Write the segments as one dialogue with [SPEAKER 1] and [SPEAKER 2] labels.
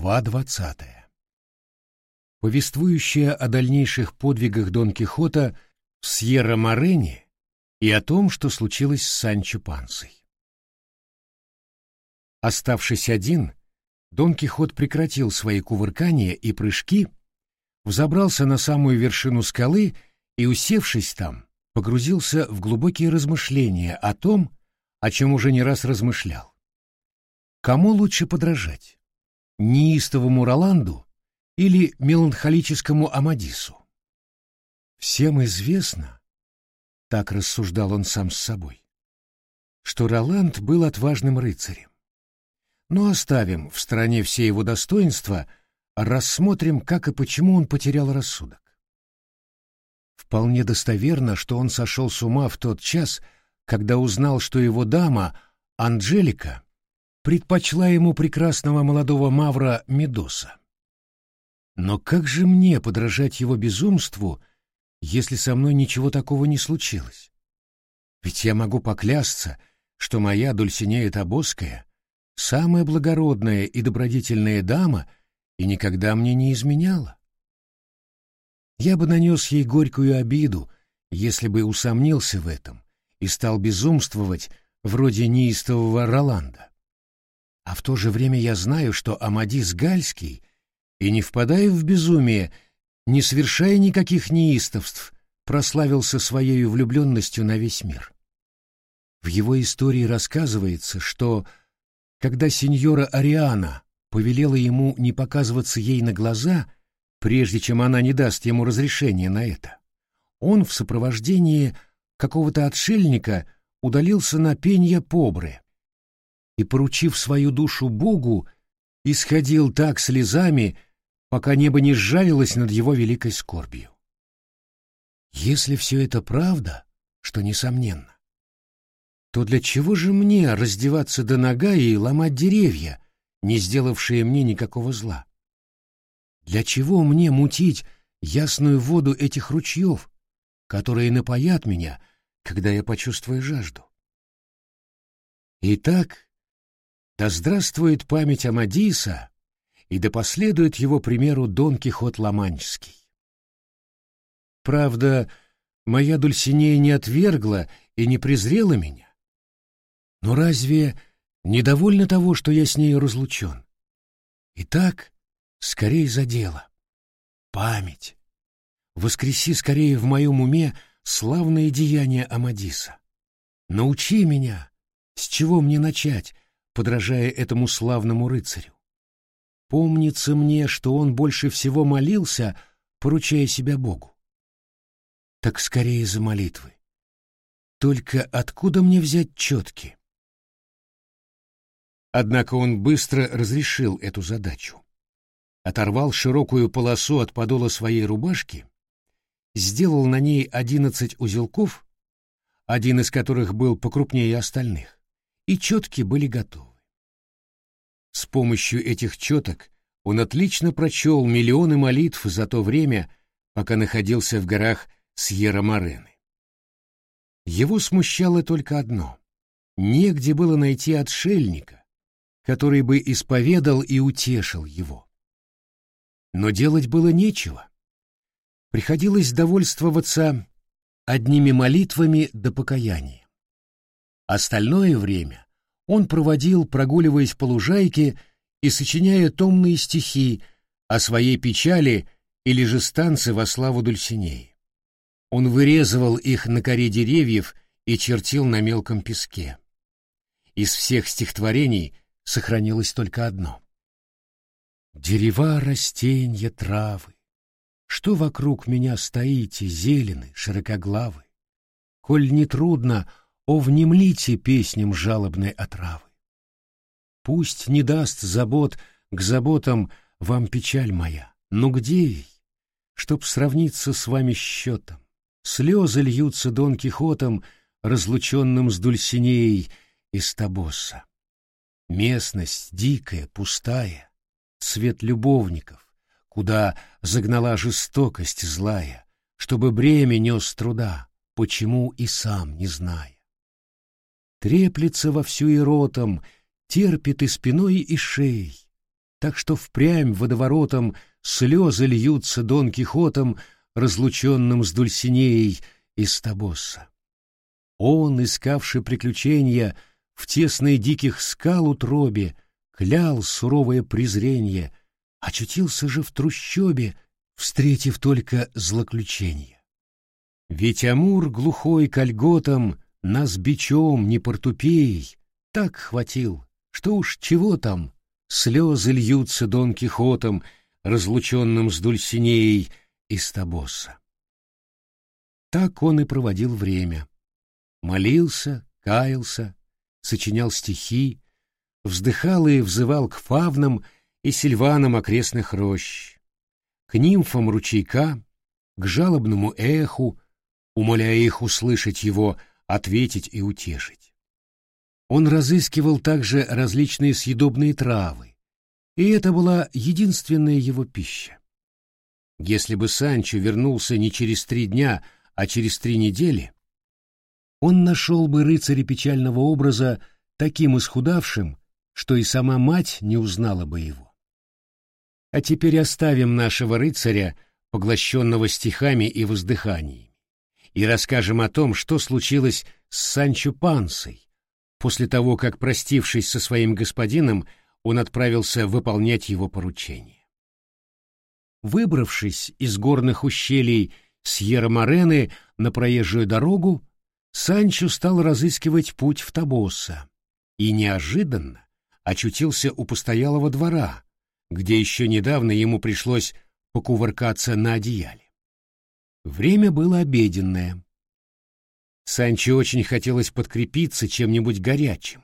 [SPEAKER 1] Глава двадцатая. Повествующая о дальнейших подвигах Дон Кихота в Сьерра-Морене и о том, что случилось с Санчо Пансой. Оставшись один, Дон Кихот прекратил свои кувыркания и прыжки, взобрался на самую вершину скалы и, усевшись там, погрузился в глубокие размышления о том, о чем уже не раз размышлял. Кому лучше подражать? Неистовому Роланду или меланхолическому Амадису. Всем известно, так рассуждал он сам с собой, что Роланд был отважным рыцарем. Но оставим в стороне все его достоинства, рассмотрим, как и почему он потерял рассудок. Вполне достоверно, что он сошел с ума в тот час, когда узнал, что его дама, Анджелика, предпочла ему прекрасного молодого мавра Медоса. Но как же мне подражать его безумству, если со мной ничего такого не случилось? Ведь я могу поклясться, что моя Дульсинея Табоская — самая благородная и добродетельная дама и никогда мне не изменяла. Я бы нанес ей горькую обиду, если бы усомнился в этом и стал безумствовать вроде неистового Роланда. А в то же время я знаю, что Амадис Гальский, и не впадая в безумие, не совершая никаких неистовств, прославился своей влюбленностью на весь мир. В его истории рассказывается, что, когда сеньора Ариана повелела ему не показываться ей на глаза, прежде чем она не даст ему разрешения на это, он в сопровождении какого-то отшельника удалился на пенья Побры, и, поручив свою душу Богу, исходил так слезами, пока небо не сжалилось над его великой скорбью. Если все это правда, что несомненно, то для чего же мне раздеваться до нога и ломать деревья, не сделавшие мне никакого зла? Для чего мне мутить ясную воду этих ручьев, которые напоят меня, когда я почувствую жажду? Итак, да здравствует память Амадиса, и да последует его примеру Дон Кихот Ламанческий. Правда, моя Дульсинея не отвергла и не презрела меня. Но разве недовольна того, что я с нею разлучен? Итак, скорее за дело. Память. Воскреси скорее в моем уме славные деяния Амадиса. Научи меня, с чего мне начать, подражая этому славному рыцарю. Помнится мне, что он больше всего молился, поручая себя Богу. Так скорее за молитвы. Только откуда мне взять четки? Однако он быстро разрешил эту задачу. Оторвал широкую полосу от подола своей рубашки, сделал на ней одиннадцать узелков, один из которых был покрупнее остальных, и четки были готовы. С помощью этих четок он отлично прочел миллионы молитв за то время, пока находился в горах Сьерра-Морены. Его смущало только одно — негде было найти отшельника, который бы исповедал и утешил его. Но делать было нечего. Приходилось довольствоваться одними молитвами до покаяния. Остальное время он проводил, прогуливаясь по лужайке и сочиняя томные стихи о своей печали или же станцы во славу Дульсинеи. Он вырезывал их на коре деревьев и чертил на мелком песке. Из всех стихотворений сохранилось только одно. «Дерева, растенья, травы, что вокруг меня стоите, зелены, широкоглавы? Коль не трудно о, внемлите песням жалобной отравы. Пусть не даст забот к заботам вам печаль моя, но где ей, чтоб сравниться с вами счетом? Слезы льются Дон Кихотом, разлученным с Дульсинеей из Табоса. Местность дикая, пустая, свет любовников, куда загнала жестокость злая, чтобы бремя нес труда, почему и сам не зная треплется во всю и ротом, терпит и спиной, и шеей. так что впрямь водоворотом слезы льются Дон Кихотом, разлученным с Дульсинеей из Табосса. Он, искавший приключения в тесной диких скал утробе, клял суровое презрение, очутился же в трущобе, встретив только злоключение. Ведь Амур глухой кольготом нас бичом не портупеей так хватил, что уж чего там, слезы льются Дон Кихотом, разлученным с Дульсинеей из Табоса. Так он и проводил время. Молился, каялся, сочинял стихи, вздыхал и взывал к фавнам и сильванам окрестных рощ, к нимфам ручейка, к жалобному эху, умоляя их услышать его, ответить и утешить. Он разыскивал также различные съедобные травы, и это была единственная его пища. Если бы Санчо вернулся не через три дня, а через три недели, он нашел бы рыцаря печального образа таким исхудавшим, что и сама мать не узнала бы его. А теперь оставим нашего рыцаря, поглощенного стихами и воздыханиями, и расскажем о том, что случилось с Санчо Пансой, после того, как, простившись со своим господином, он отправился выполнять его поручение. Выбравшись из горных ущелий Сьерра-Морены на проезжую дорогу, Санчо стал разыскивать путь в Табоса и неожиданно очутился у постоялого двора, где еще недавно ему пришлось покувыркаться на одеяле. Время было обеденное. Санчо очень хотелось подкрепиться чем-нибудь горячим,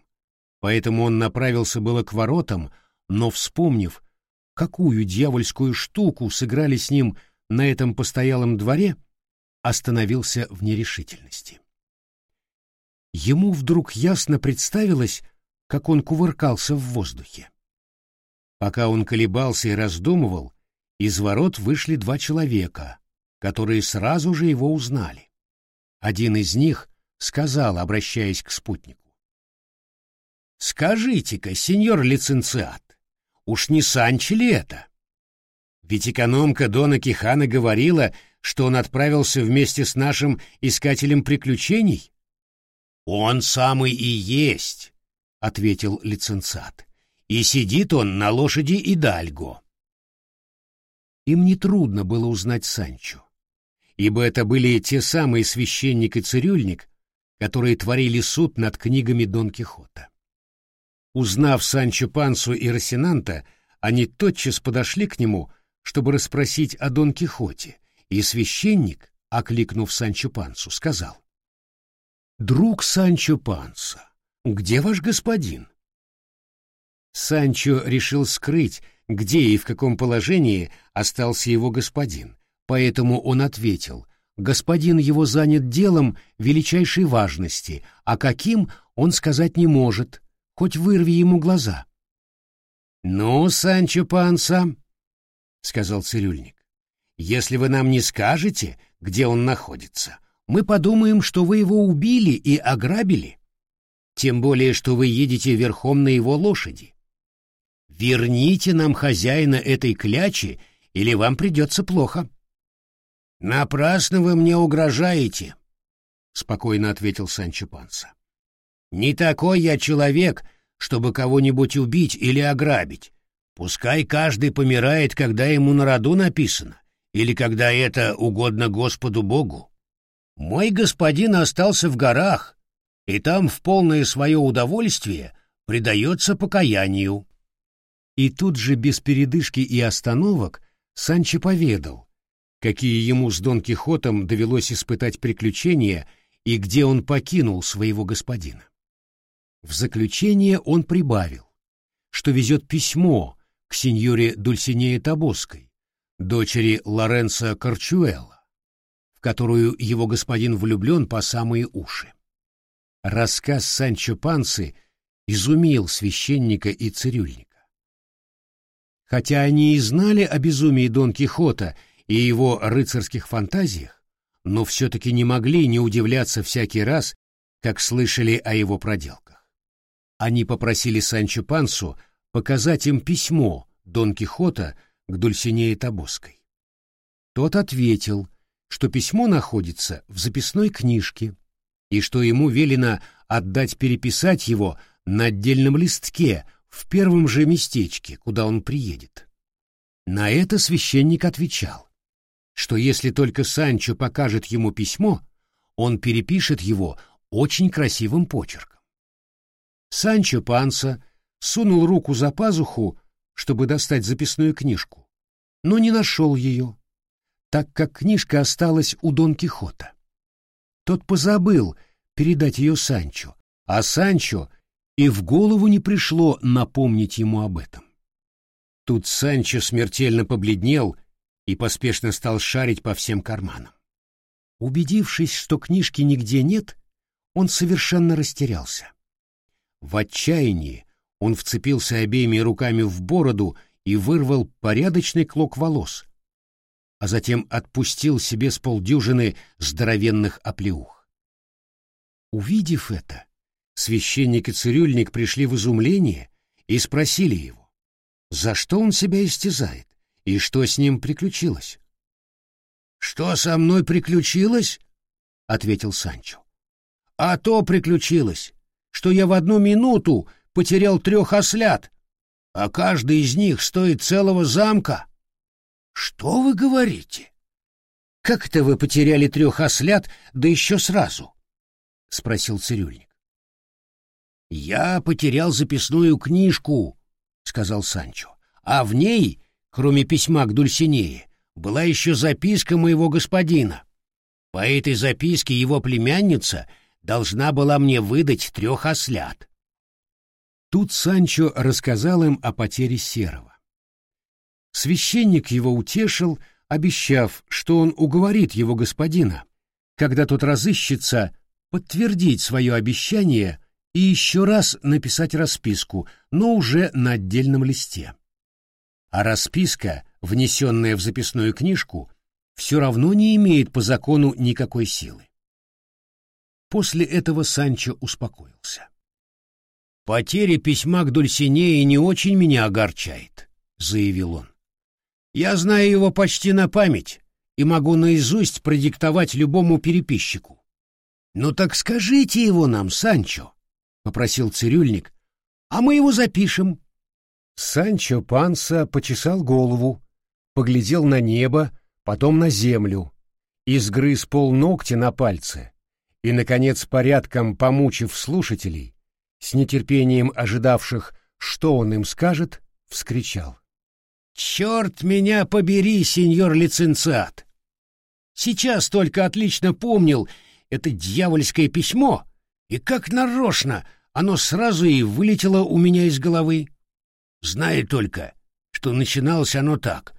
[SPEAKER 1] поэтому он направился было к воротам, но, вспомнив, какую дьявольскую штуку сыграли с ним на этом постоялом дворе, остановился в нерешительности. Ему вдруг ясно представилось, как он кувыркался в воздухе. Пока он колебался и раздумывал, из ворот вышли два человека, которые сразу же его узнали. Один из них сказал, обращаясь к спутнику. «Скажите-ка, сеньор лиценциат, уж не Санчо ли это? Ведь экономка Дона Кихана говорила, что он отправился вместе с нашим искателем приключений». «Он самый и есть», — ответил лиценциат. «И сидит он на лошади Идальго». Им нетрудно было узнать Санчо ибо это были те самые священник и цирюльник, которые творили суд над книгами Дон Кихота. Узнав Санчо Пансу и Росинанта, они тотчас подошли к нему, чтобы расспросить о Дон Кихоте, и священник, окликнув Санчо Пансу, сказал, «Друг Санчо Панса, где ваш господин?» Санчо решил скрыть, где и в каком положении остался его господин, Поэтому он ответил, господин его занят делом величайшей важности, а каким он сказать не может, хоть вырви ему глаза. «Ну, Санчо Панса», — сказал цирюльник, — «если вы нам не скажете, где он находится, мы подумаем, что вы его убили и ограбили, тем более, что вы едете верхом на его лошади. Верните нам хозяина этой клячи, или вам придется плохо». «Напрасно вы мне угрожаете», — спокойно ответил Санчо Панса. «Не такой я человек, чтобы кого-нибудь убить или ограбить. Пускай каждый помирает, когда ему на роду написано, или когда это угодно Господу Богу. Мой господин остался в горах, и там в полное свое удовольствие предается покаянию». И тут же без передышки и остановок Санчо поведал, какие ему с Дон Кихотом довелось испытать приключения и где он покинул своего господина. В заключение он прибавил, что везет письмо к сеньоре Дульсинее Табоской, дочери Лоренцо Корчуэлла, в которую его господин влюблен по самые уши. Рассказ Санчо Пансы изумил священника и цирюльника. Хотя они и знали о безумии Дон Кихота и его рыцарских фантазиях, но все-таки не могли не удивляться всякий раз, как слышали о его проделках. Они попросили Санчо Пансу показать им письмо, Дон Кихота к Дульсинее Табоской. Тот ответил, что письмо находится в записной книжке и что ему велено отдать переписать его на отдельном листке в первом же местечке, куда он приедет. На это священник отвечал, что если только Санчо покажет ему письмо, он перепишет его очень красивым почерком. Санчо Панса сунул руку за пазуху, чтобы достать записную книжку, но не нашел ее, так как книжка осталась у Дон Кихота. Тот позабыл передать ее Санчо, а Санчо и в голову не пришло напомнить ему об этом. Тут Санчо смертельно побледнел и поспешно стал шарить по всем карманам. Убедившись, что книжки нигде нет, он совершенно растерялся. В отчаянии он вцепился обеими руками в бороду и вырвал порядочный клок волос, а затем отпустил себе с полдюжины здоровенных оплеух. Увидев это, священник и цирюльник пришли в изумление и спросили его, за что он себя истязает и что с ним приключилось. «Что со мной приключилось?» — ответил Санчо. «А то приключилось, что я в одну минуту потерял трех ослят, а каждый из них стоит целого замка». «Что вы говорите?» «Как это вы потеряли трех ослят, да еще сразу?» — спросил цирюльник. «Я потерял записную книжку», — сказал Санчо, — «а в ней, кроме письма к Дульсинее, была еще записка моего господина. По этой записке его племянница должна была мне выдать трех ослят. Тут Санчо рассказал им о потере Серого. Священник его утешил, обещав, что он уговорит его господина, когда тот разыщется, подтвердить свое обещание и еще раз написать расписку, но уже на отдельном листе. А расписка — внесенная в записную книжку, все равно не имеет по закону никакой силы. После этого Санчо успокоился. «Потеря письма к Дульсинее не очень меня огорчает», — заявил он. «Я знаю его почти на память и могу наизусть продиктовать любому переписчику». «Ну так скажите его нам, Санчо», — попросил цирюльник, — «а мы его запишем». Санчо Панса почесал голову, поглядел на небо, потом на землю, изгрыз полногтя на пальце и, наконец, порядком помучив слушателей, с нетерпением ожидавших, что он им скажет, вскричал. «Черт меня побери, сеньор лиценциат! Сейчас только отлично помнил это дьявольское письмо, и как нарочно оно сразу и вылетело у меня из головы. Знаю только, что начиналось оно так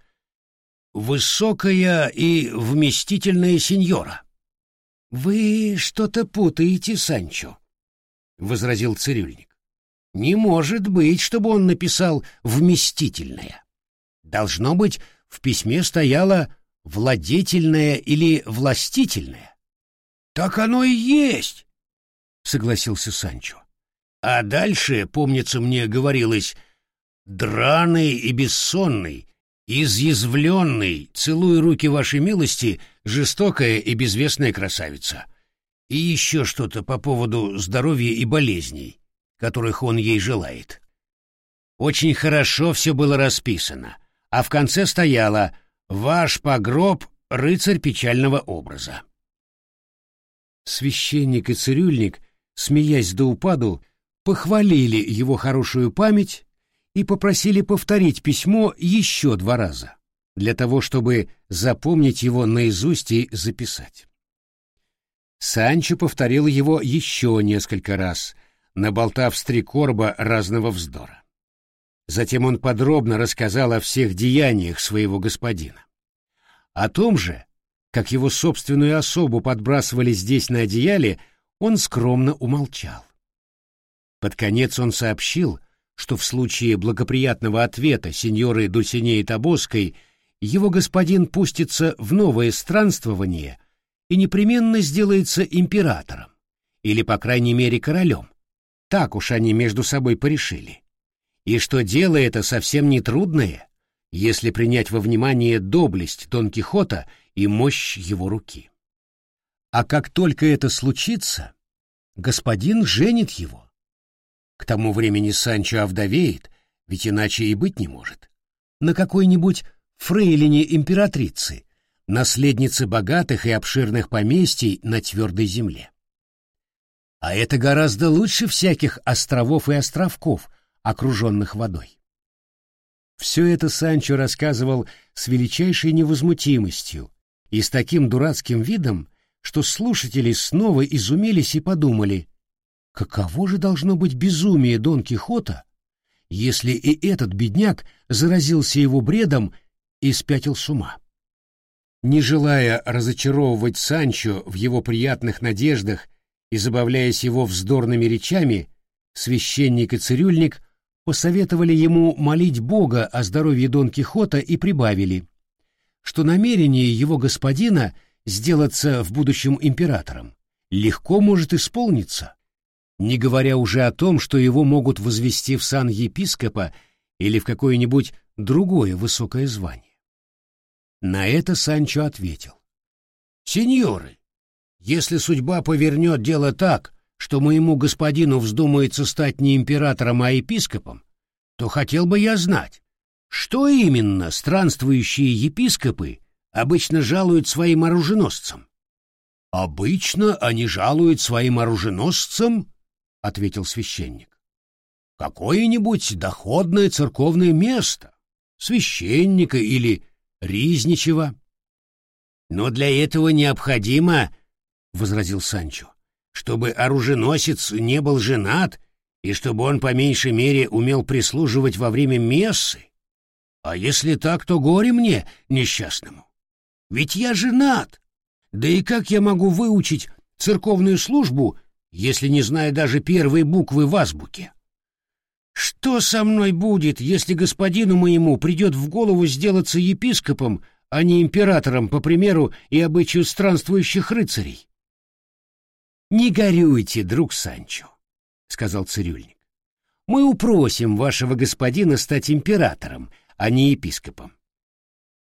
[SPEAKER 1] высокая и вместительная сеньора. — Вы что-то путаете, Санчо, — возразил цирюльник. — Не может быть, чтобы он написал «вместительная». Должно быть, в письме стояло «владетельная» или «властительная». — Так оно и есть, — согласился Санчо. А дальше, помнится мне, говорилось «драный и бессонный» изъязвленный, целую руки вашей милости, жестокая и безвестная красавица. И еще что-то по поводу здоровья и болезней, которых он ей желает. Очень хорошо все было расписано, а в конце стояло «Ваш погроб — рыцарь печального образа». Священник и цирюльник, смеясь до упаду, похвалили его хорошую память и попросили повторить письмо еще два раза, для того, чтобы запомнить его наизусть и записать. Санчо повторил его еще несколько раз, наболтав с три корба разного вздора. Затем он подробно рассказал о всех деяниях своего господина. О том же, как его собственную особу подбрасывали здесь на одеяле, он скромно умолчал. Под конец он сообщил, что в случае благоприятного ответа сеньоры Дульсинеи Табоской его господин пустится в новое странствование и непременно сделается императором, или, по крайней мере, королем. Так уж они между собой порешили. и что дело это совсем не трудное, если принять во внимание доблесть Дон Кихота и мощь его руки. А как только это случится, господин женит его. К тому времени Санчо овдовеет, ведь иначе и быть не может. На какой-нибудь фрейлине императрицы, наследнице богатых и обширных поместий на твердой земле. А это гораздо лучше всяких островов и островков, окруженных водой. Все это Санчо рассказывал с величайшей невозмутимостью и с таким дурацким видом, что слушатели снова изумились и подумали, каково же должно быть безумие Дон Кихота, если и этот бедняк заразился его бредом и спятил с ума. Не желая разочаровывать Санчо в его приятных надеждах и забавляясь его вздорными речами, священник и цирюльник посоветовали ему молить Бога о здоровье Дон Кихота и прибавили, что намерение его господина сделаться в будущем императором легко может исполниться, не говоря уже о том, что его могут возвести в сан епископа или в какое-нибудь другое высокое звание. На это Санчо ответил. «Сеньоры, если судьба повернет дело так, что моему господину вздумается стать не императором, а епископом, то хотел бы я знать, что именно странствующие епископы обычно жалуют своим оруженосцам. «Обычно они жалуют своим оруженосцам», — ответил священник, — «какое-нибудь доходное церковное место, священника или Ризничева. Но для этого необходимо, — возразил Санчо, — чтобы оруженосец не был женат и чтобы он по меньшей мере умел прислуживать во время мессы. А если так, то горе мне, несчастному. Ведь я женат. Да и как я могу выучить церковную службу, если не знаю даже первой буквы в азбуке? Что со мной будет, если господину моему придет в голову сделаться епископом, а не императором, по примеру и обычаю странствующих рыцарей? — Не горюйте, друг Санчо, — сказал цирюльник. — Мы упросим вашего господина стать императором, а не епископом.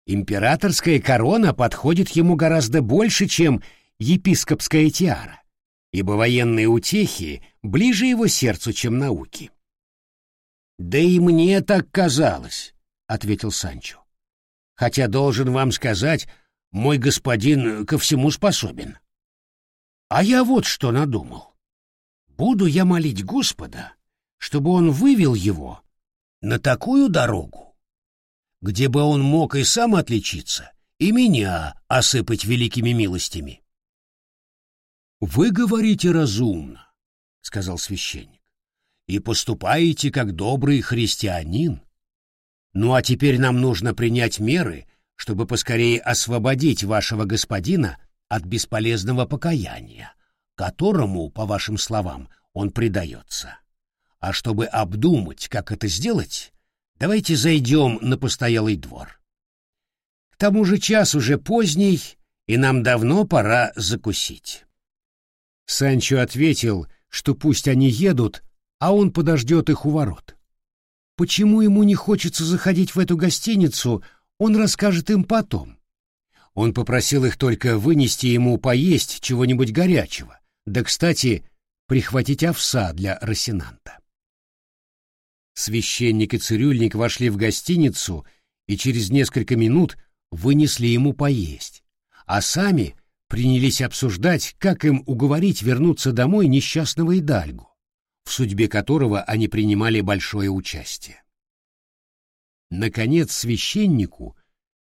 [SPEAKER 1] Императорская корона подходит ему гораздо больше, чем епископская тиара, ибо военные утехи ближе его сердцу, чем науки. — да и мне так казалось, ответил Санчо. Хотя должен вам сказать, мой господин ко всему способен. А я вот что надумал. Буду я молить Господа, чтобы он вывел его на такую дорогу, где бы он мог и сам отличиться, и меня осыпать великими милостями. — Вы говорите разумно, — сказал священник и поступаете как добрый христианин. Ну а теперь нам нужно принять меры, чтобы поскорее освободить вашего господина от бесполезного покаяния, которому, по вашим словам, он предается. А чтобы обдумать, как это сделать, давайте зайдем на постоялый двор. К тому же час уже поздний, и нам давно пора закусить. Санчо ответил, что пусть они едут, а он подождет их у ворот. Почему ему не хочется заходить в эту гостиницу, он расскажет им потом. Он попросил их только вынести ему поесть чего-нибудь горячего, да, кстати, прихватить овса для Росинанта. Священник и цирюльник вошли в гостиницу и через несколько минут вынесли ему поесть, а сами принялись обсуждать, как им уговорить вернуться домой несчастного Идальгу в судьбе которого они принимали большое участие. Наконец священнику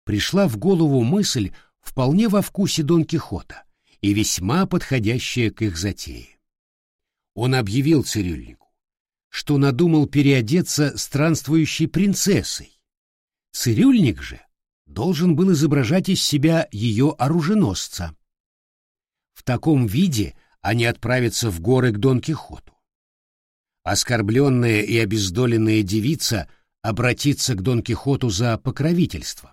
[SPEAKER 1] пришла в голову мысль вполне во вкусе Дон Кихота и весьма подходящая к их затее. Он объявил цирюльнику, что надумал переодеться странствующей принцессой. Цирюльник же должен был изображать из себя ее оруженосца. В таком виде они отправятся в горы к Дон Кихоту. Оскорбленная и обездоленная девица обратится к Дон Кихоту за покровительством.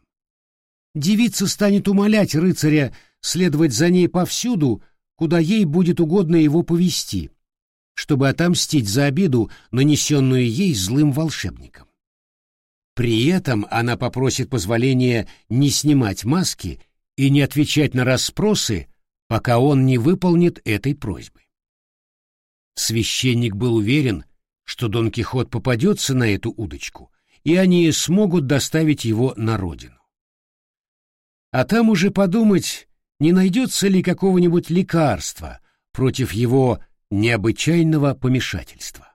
[SPEAKER 1] Девица станет умолять рыцаря следовать за ней повсюду, куда ей будет угодно его повести, чтобы отомстить за обиду, нанесенную ей злым волшебником. При этом она попросит позволения не снимать маски и не отвечать на расспросы, пока он не выполнит этой просьбы. Священник был уверен, что Дон Кихот попадется на эту удочку, и они смогут доставить его на родину. А там уже подумать, не найдется ли какого-нибудь лекарства против его необычайного помешательства.